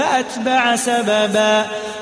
فأتبع سببا.